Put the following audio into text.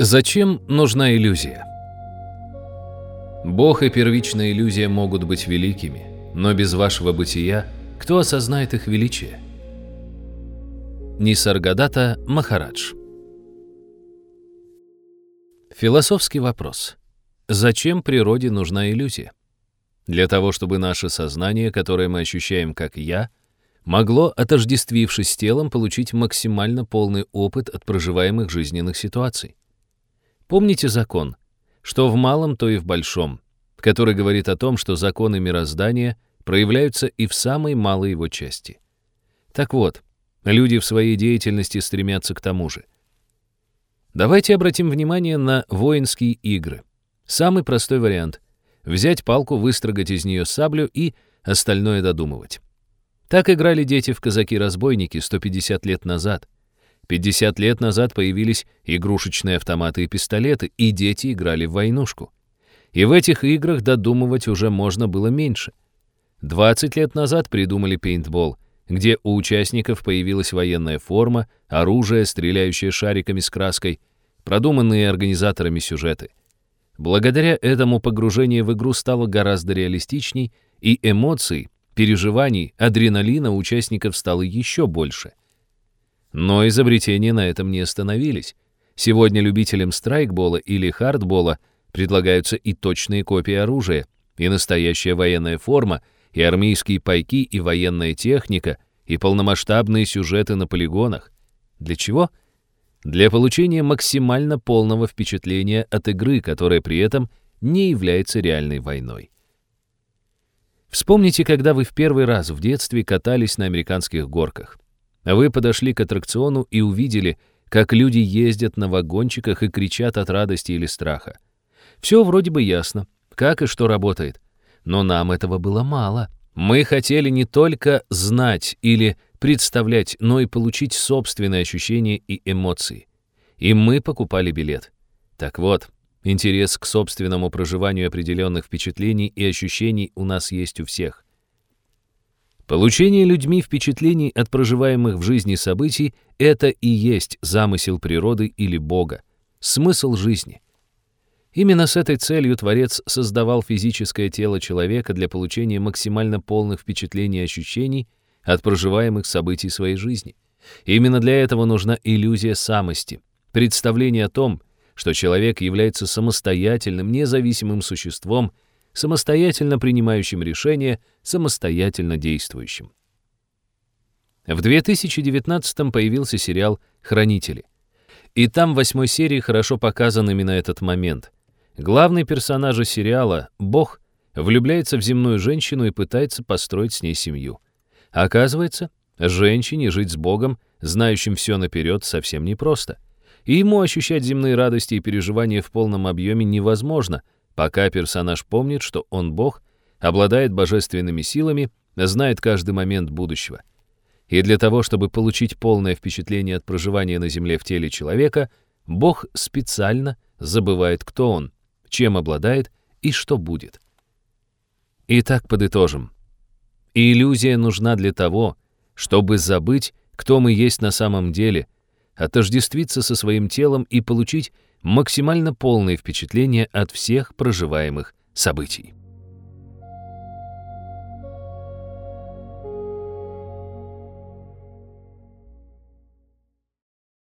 Зачем нужна иллюзия? Бог и первичная иллюзия могут быть великими, но без вашего бытия кто осознает их величие? Нисаргадата Махарадж Философский вопрос. Зачем природе нужна иллюзия? Для того, чтобы наше сознание, которое мы ощущаем как «я», могло, отождествившись с телом, получить максимально полный опыт от проживаемых жизненных ситуаций. Помните закон, что в малом, то и в большом, который говорит о том, что законы мироздания проявляются и в самой малой его части. Так вот, люди в своей деятельности стремятся к тому же. Давайте обратим внимание на воинские игры. Самый простой вариант — взять палку, выстрогать из нее саблю и остальное додумывать. Так играли дети в казаки-разбойники 150 лет назад — 50 лет назад появились игрушечные автоматы и пистолеты, и дети играли в войнушку. И в этих играх додумывать уже можно было меньше. 20 лет назад придумали пейнтбол, где у участников появилась военная форма, оружие, стреляющее шариками с краской, продуманные организаторами сюжеты. Благодаря этому погружение в игру стало гораздо реалистичней, и эмоций, переживаний, адреналина у участников стало еще больше. Но изобретения на этом не остановились. Сегодня любителям страйкбола или хардбола предлагаются и точные копии оружия, и настоящая военная форма, и армейские пайки, и военная техника, и полномасштабные сюжеты на полигонах. Для чего? Для получения максимально полного впечатления от игры, которая при этом не является реальной войной. Вспомните, когда вы в первый раз в детстве катались на американских горках. Вы подошли к аттракциону и увидели, как люди ездят на вагончиках и кричат от радости или страха. Все вроде бы ясно, как и что работает. Но нам этого было мало. Мы хотели не только знать или представлять, но и получить собственные ощущения и эмоции. И мы покупали билет. Так вот, интерес к собственному проживанию определенных впечатлений и ощущений у нас есть у всех. Получение людьми впечатлений от проживаемых в жизни событий — это и есть замысел природы или Бога, смысл жизни. Именно с этой целью Творец создавал физическое тело человека для получения максимально полных впечатлений и ощущений от проживаемых событий своей жизни. Именно для этого нужна иллюзия самости, представление о том, что человек является самостоятельным, независимым существом — самостоятельно принимающим решения, самостоятельно действующим. В 2019 появился сериал «Хранители». И там в восьмой серии хорошо показан именно этот момент. Главный персонаж сериала, Бог, влюбляется в земную женщину и пытается построить с ней семью. оказывается, женщине жить с Богом, знающим все наперед, совсем непросто. И ему ощущать земные радости и переживания в полном объеме невозможно — Пока персонаж помнит, что он бог, обладает божественными силами, знает каждый момент будущего. И для того, чтобы получить полное впечатление от проживания на Земле в теле человека, Бог специально забывает, кто он, чем обладает и что будет. Итак, подытожим. иллюзия нужна для того, чтобы забыть, кто мы есть на самом деле, отождествиться со своим телом и получить максимально полное впечатление от всех проживаемых событий.